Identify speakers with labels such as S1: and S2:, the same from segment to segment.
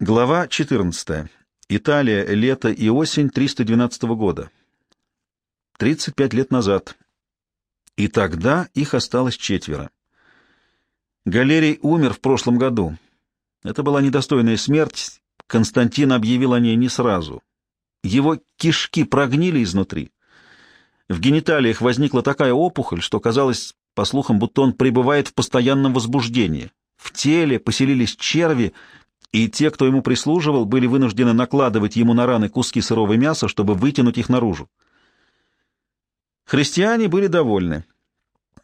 S1: Глава 14. Италия. Лето и осень 312 года. 35 лет назад. И тогда их осталось четверо. Галерий умер в прошлом году. Это была недостойная смерть. Константин объявил о ней не сразу. Его кишки прогнили изнутри. В гениталиях возникла такая опухоль, что казалось, по слухам, будто он пребывает в постоянном возбуждении. В теле поселились черви, и те, кто ему прислуживал, были вынуждены накладывать ему на раны куски сырого мяса, чтобы вытянуть их наружу. Христиане были довольны,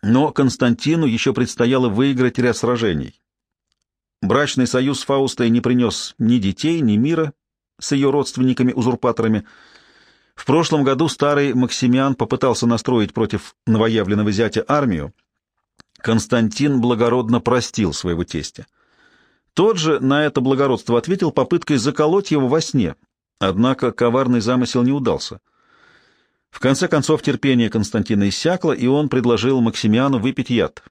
S1: но Константину еще предстояло выиграть ряд сражений. Брачный союз с Фаустой не принес ни детей, ни мира с ее родственниками-узурпаторами. В прошлом году старый Максимиан попытался настроить против новоявленного зятя армию. Константин благородно простил своего тестя. Тот же на это благородство ответил попыткой заколоть его во сне, однако коварный замысел не удался. В конце концов терпение Константина иссякло, и он предложил Максимиану выпить яд.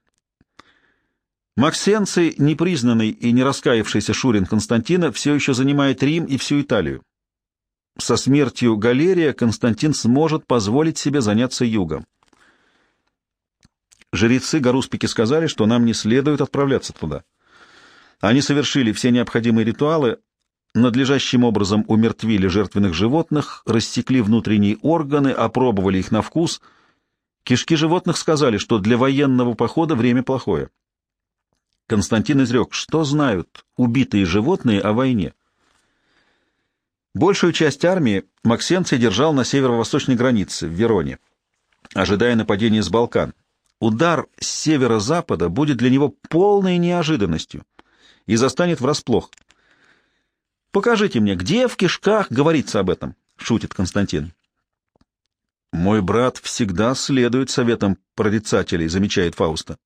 S1: Максенций, непризнанный и не раскаявшийся Шурин Константина, все еще занимает Рим и всю Италию. Со смертью Галерия Константин сможет позволить себе заняться югом. Жрецы Гаруспики сказали, что нам не следует отправляться туда. Они совершили все необходимые ритуалы, надлежащим образом умертвили жертвенных животных, рассекли внутренние органы, опробовали их на вкус. Кишки животных сказали, что для военного похода время плохое. Константин изрек, что знают убитые животные о войне. Большую часть армии Максенций держал на северо-восточной границе, в Вероне, ожидая нападения с Балкан. Удар с северо-запада будет для него полной неожиданностью и застанет врасплох. «Покажите мне, где в кишках говорится об этом?» — шутит Константин. «Мой брат всегда следует советам прорицателей», — замечает Фауста.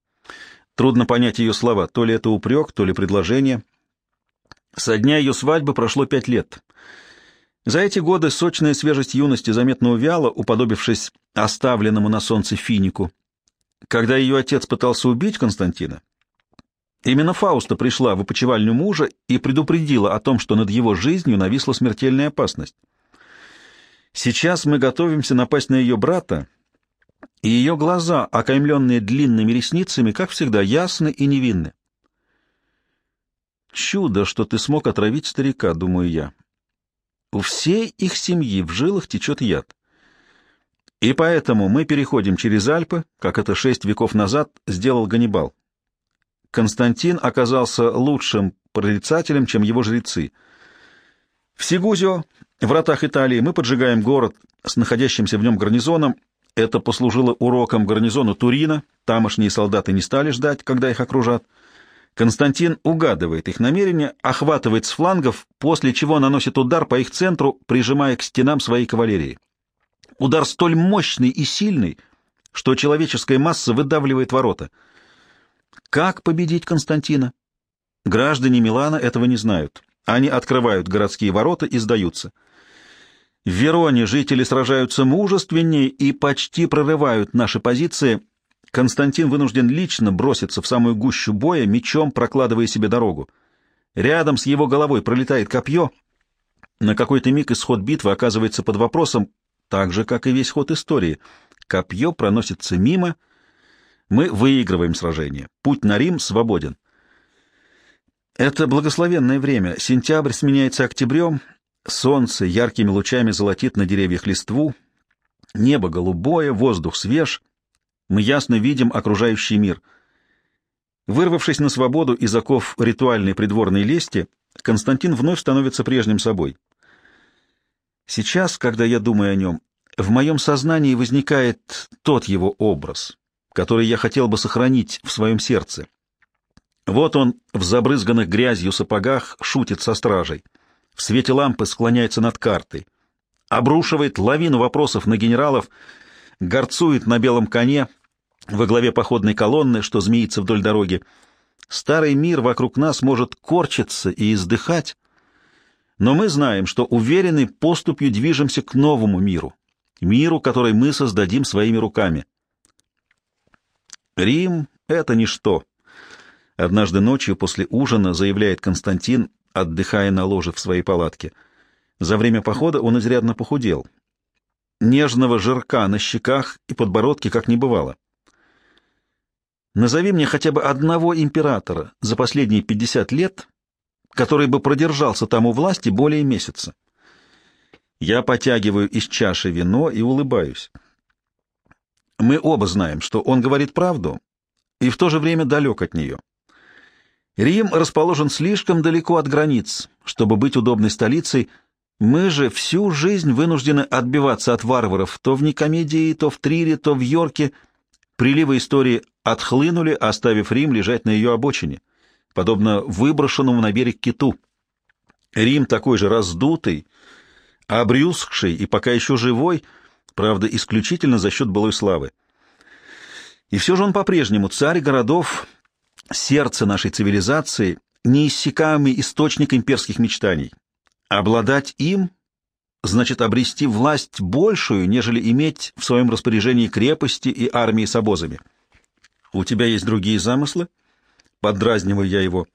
S1: Трудно понять ее слова, то ли это упрек, то ли предложение. Со дня ее свадьбы прошло пять лет. За эти годы сочная свежесть юности заметно увяла, уподобившись оставленному на солнце финику. Когда ее отец пытался убить Константина, Именно Фауста пришла в опочивальню мужа и предупредила о том, что над его жизнью нависла смертельная опасность. Сейчас мы готовимся напасть на ее брата, и ее глаза, окаймленные длинными ресницами, как всегда, ясны и невинны. «Чудо, что ты смог отравить старика», — думаю я. У всей их семьи в жилах течет яд. И поэтому мы переходим через Альпы, как это шесть веков назад сделал Ганнибал. Константин оказался лучшим прорицателем, чем его жрецы. В Сигузио, вратах Италии, мы поджигаем город с находящимся в нем гарнизоном. Это послужило уроком гарнизону Турина. Тамошние солдаты не стали ждать, когда их окружат. Константин угадывает их намерения, охватывает с флангов, после чего наносит удар по их центру, прижимая к стенам своей кавалерии. Удар столь мощный и сильный, что человеческая масса выдавливает ворота — как победить Константина? Граждане Милана этого не знают. Они открывают городские ворота и сдаются. В Вероне жители сражаются мужественнее и почти прорывают наши позиции. Константин вынужден лично броситься в самую гущу боя, мечом прокладывая себе дорогу. Рядом с его головой пролетает копье. На какой-то миг исход битвы оказывается под вопросом, так же, как и весь ход истории. Копье проносится мимо — мы выигрываем сражение. Путь на Рим свободен. Это благословенное время. Сентябрь сменяется октябрем. Солнце яркими лучами золотит на деревьях листву. Небо голубое, воздух свеж. Мы ясно видим окружающий мир. Вырвавшись на свободу из оков ритуальной придворной лести, Константин вновь становится прежним собой. Сейчас, когда я думаю о нем, в моем сознании возникает тот его образ, который я хотел бы сохранить в своем сердце. Вот он в забрызганных грязью сапогах шутит со стражей, в свете лампы склоняется над картой, обрушивает лавину вопросов на генералов, горцует на белом коне во главе походной колонны, что змеится вдоль дороги. Старый мир вокруг нас может корчиться и издыхать, но мы знаем, что уверенной поступью движемся к новому миру, миру, который мы создадим своими руками. Рим — это ничто. Однажды ночью после ужина заявляет Константин, отдыхая на ложе в своей палатке. За время похода он изрядно похудел. Нежного жирка на щеках и подбородке как не бывало. Назови мне хотя бы одного императора за последние пятьдесят лет, который бы продержался там у власти более месяца. Я потягиваю из чаши вино и улыбаюсь. Мы оба знаем, что он говорит правду и в то же время далек от нее. Рим расположен слишком далеко от границ, чтобы быть удобной столицей. Мы же всю жизнь вынуждены отбиваться от варваров то в Никомедии, то в Трире, то в Йорке. Приливы истории отхлынули, оставив Рим лежать на ее обочине, подобно выброшенному на берег киту. Рим такой же раздутый, обрюзгший и пока еще живой, правда, исключительно за счет былой славы. И все же он по-прежнему царь городов, сердце нашей цивилизации, неиссякаемый источник имперских мечтаний. Обладать им значит обрести власть большую, нежели иметь в своем распоряжении крепости и армии с обозами. «У тебя есть другие замыслы?» Поддразниваю я его.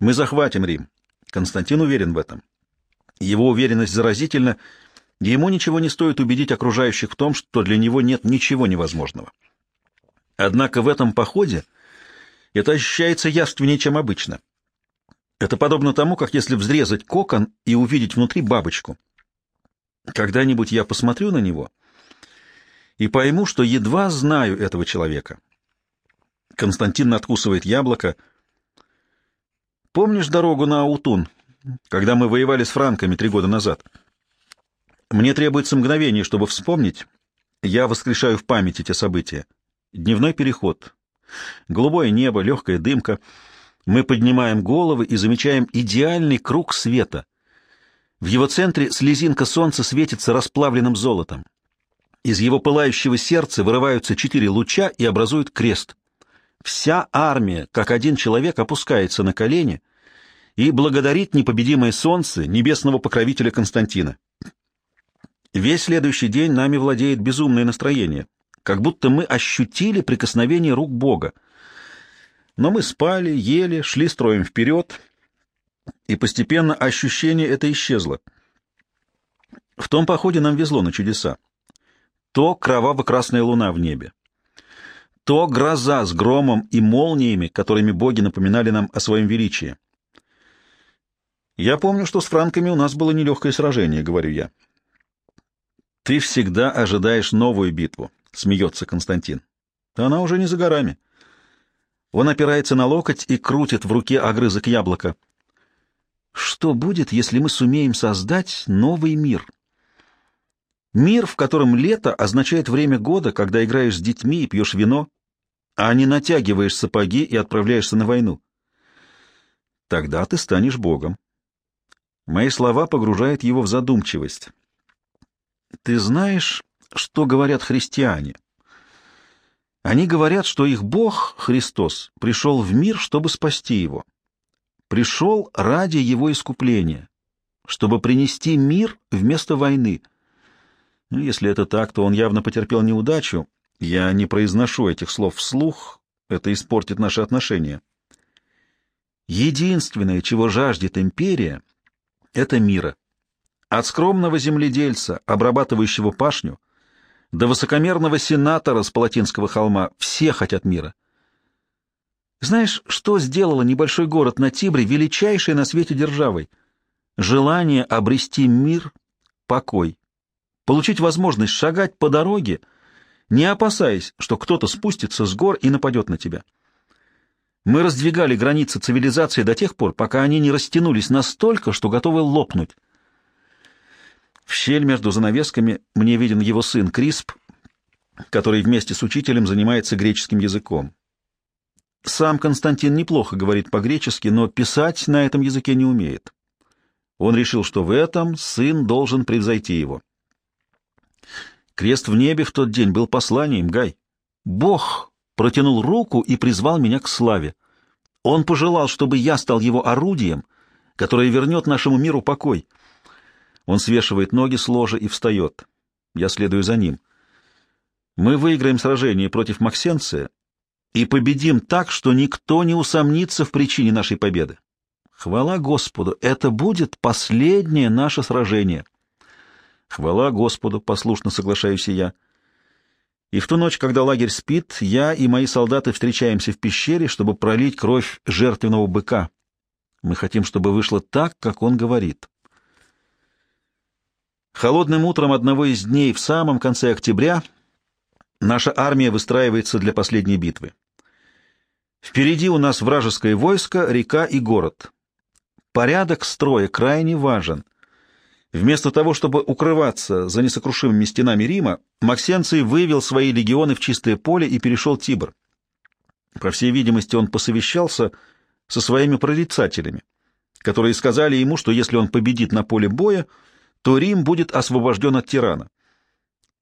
S1: «Мы захватим Рим». Константин уверен в этом. Его уверенность заразительна, ему ничего не стоит убедить окружающих в том, что для него нет ничего невозможного. Однако в этом походе это ощущается явственнее, чем обычно. Это подобно тому, как если взрезать кокон и увидеть внутри бабочку. Когда-нибудь я посмотрю на него и пойму, что едва знаю этого человека. Константин надкусывает яблоко. Помнишь дорогу на Аутун, когда мы воевали с франками три года назад? Мне требуется мгновение, чтобы вспомнить. Я воскрешаю в памяти те события. Дневной переход. Голубое небо, легкая дымка. Мы поднимаем головы и замечаем идеальный круг света. В его центре слезинка солнца светится расплавленным золотом. Из его пылающего сердца вырываются четыре луча и образуют крест. Вся армия, как один человек, опускается на колени и благодарит непобедимое солнце, небесного покровителя Константина. Весь следующий день нами владеет безумное настроение, как будто мы ощутили прикосновение рук Бога. Но мы спали, ели, шли строем вперед, и постепенно ощущение это исчезло. В том походе нам везло на чудеса. То кроваво-красная луна в небе, то гроза с громом и молниями, которыми боги напоминали нам о своем величии. Я помню, что с франками у нас было нелегкое сражение, говорю я. Ты всегда ожидаешь новую битву, — смеется Константин. Она уже не за горами. Он опирается на локоть и крутит в руке огрызок яблока. Что будет, если мы сумеем создать новый мир? Мир, в котором лето означает время года, когда играешь с детьми и пьешь вино, а не натягиваешь сапоги и отправляешься на войну. Тогда ты станешь Богом. Мои слова погружают его в задумчивость. Ты знаешь, что говорят христиане. Они говорят, что их Бог, Христос, пришел в мир, чтобы спасти его. Пришел ради его искупления, чтобы принести мир вместо войны. Ну, если это так, то он явно потерпел неудачу. Я не произношу этих слов вслух, это испортит наши отношения. Единственное, чего жаждет империя, — это мира. От скромного земледельца, обрабатывающего пашню, до высокомерного сенатора с Палатинского холма все хотят мира. Знаешь, что сделало небольшой город на Тибре величайшей на свете державой? Желание обрести мир, покой, получить возможность шагать по дороге, не опасаясь, что кто-то спустится с гор и нападет на тебя. Мы раздвигали границы цивилизации до тех пор, пока они не растянулись настолько, что готовы лопнуть. В щель между занавесками мне виден его сын Крисп, который вместе с учителем занимается греческим языком. Сам Константин неплохо говорит по-гречески, но писать на этом языке не умеет. Он решил, что в этом сын должен превзойти его. Крест в небе в тот день был посланием, Гай. Бог протянул руку и призвал меня к славе. Он пожелал, чтобы я стал его орудием, которое вернет нашему миру покой — он свешивает ноги с ложа и встает. Я следую за ним. Мы выиграем сражение против Максенция, и победим так, что никто не усомнится в причине нашей победы. Хвала Господу, это будет последнее наше сражение. Хвала Господу, послушно соглашаюсь и я. И в ту ночь, когда лагерь спит, я и мои солдаты встречаемся в пещере, чтобы пролить кровь жертвенного быка. Мы хотим, чтобы вышло так, как он говорит. Холодным утром одного из дней в самом конце октября наша армия выстраивается для последней битвы. Впереди у нас вражеское войско, река и город. Порядок строя крайне важен. Вместо того, чтобы укрываться за несокрушимыми стенами Рима, Максенций вывел свои легионы в чистое поле и перешел Тибр. По всей видимости, он посовещался со своими прорицателями, которые сказали ему, что если он победит на поле боя, то Рим будет освобожден от тирана.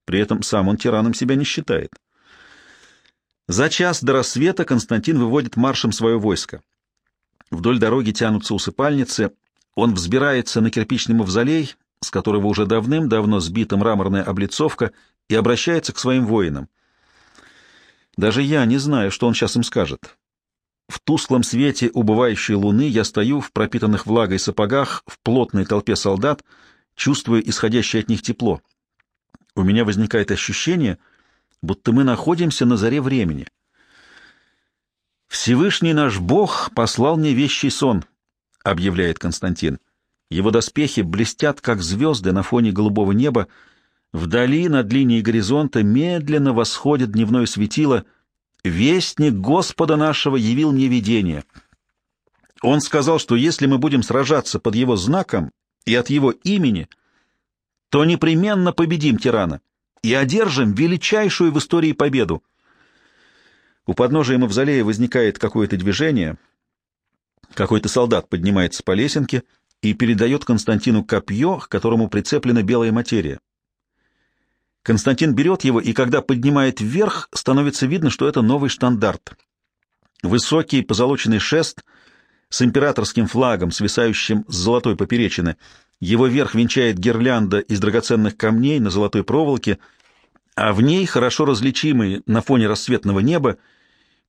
S1: При этом сам он тираном себя не считает. За час до рассвета Константин выводит маршем свое войско. Вдоль дороги тянутся усыпальницы, он взбирается на кирпичный мавзолей, с которого уже давным-давно сбита мраморная облицовка, и обращается к своим воинам. Даже я не знаю, что он сейчас им скажет. В тусклом свете убывающей луны я стою в пропитанных влагой сапогах в плотной толпе солдат, чувствуя исходящее от них тепло. У меня возникает ощущение — будто мы находимся на заре времени. «Всевышний наш Бог послал мне вещий сон», — объявляет Константин. Его доспехи блестят, как звезды на фоне голубого неба. Вдали, над линией горизонта, медленно восходит дневное светило. Вестник Господа нашего явил мне видение. Он сказал, что если мы будем сражаться под его знаком и от его имени, то непременно победим тирана и одержим величайшую в истории победу. У подножия мавзолея возникает какое-то движение. Какой-то солдат поднимается по лесенке и передает Константину копье, к которому прицеплена белая материя. Константин берет его, и когда поднимает вверх, становится видно, что это новый штандарт. Высокий позолоченный шест с императорским флагом, свисающим с золотой поперечины — его верх венчает гирлянда из драгоценных камней на золотой проволоке, а в ней хорошо различимые на фоне рассветного неба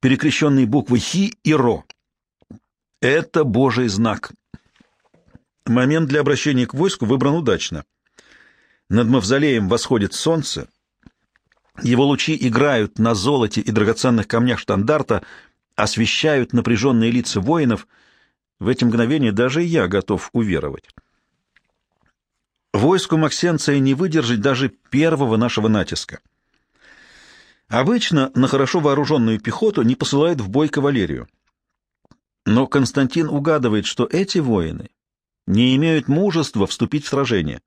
S1: перекрещенные буквы «Хи» и «Ро». Это Божий знак. Момент для обращения к войску выбран удачно. Над мавзолеем восходит солнце, его лучи играют на золоте и драгоценных камнях штандарта, освещают напряженные лица воинов. В эти мгновения даже я готов уверовать. Войску Максенция не выдержать даже первого нашего натиска. Обычно на хорошо вооруженную пехоту не посылают в бой кавалерию. Но Константин угадывает, что эти воины не имеют мужества вступить в сражение.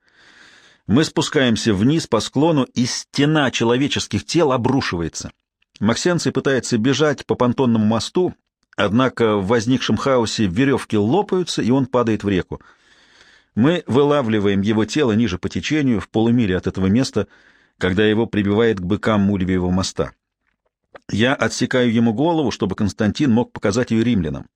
S1: Мы спускаемся вниз по склону, и стена человеческих тел обрушивается. Максенций пытается бежать по понтонному мосту, однако в возникшем хаосе веревки лопаются, и он падает в реку. Мы вылавливаем его тело ниже по течению, в полумиле от этого места, когда его прибивает к быкам Мульвиевого моста. Я отсекаю ему голову, чтобы Константин мог показать ее римлянам.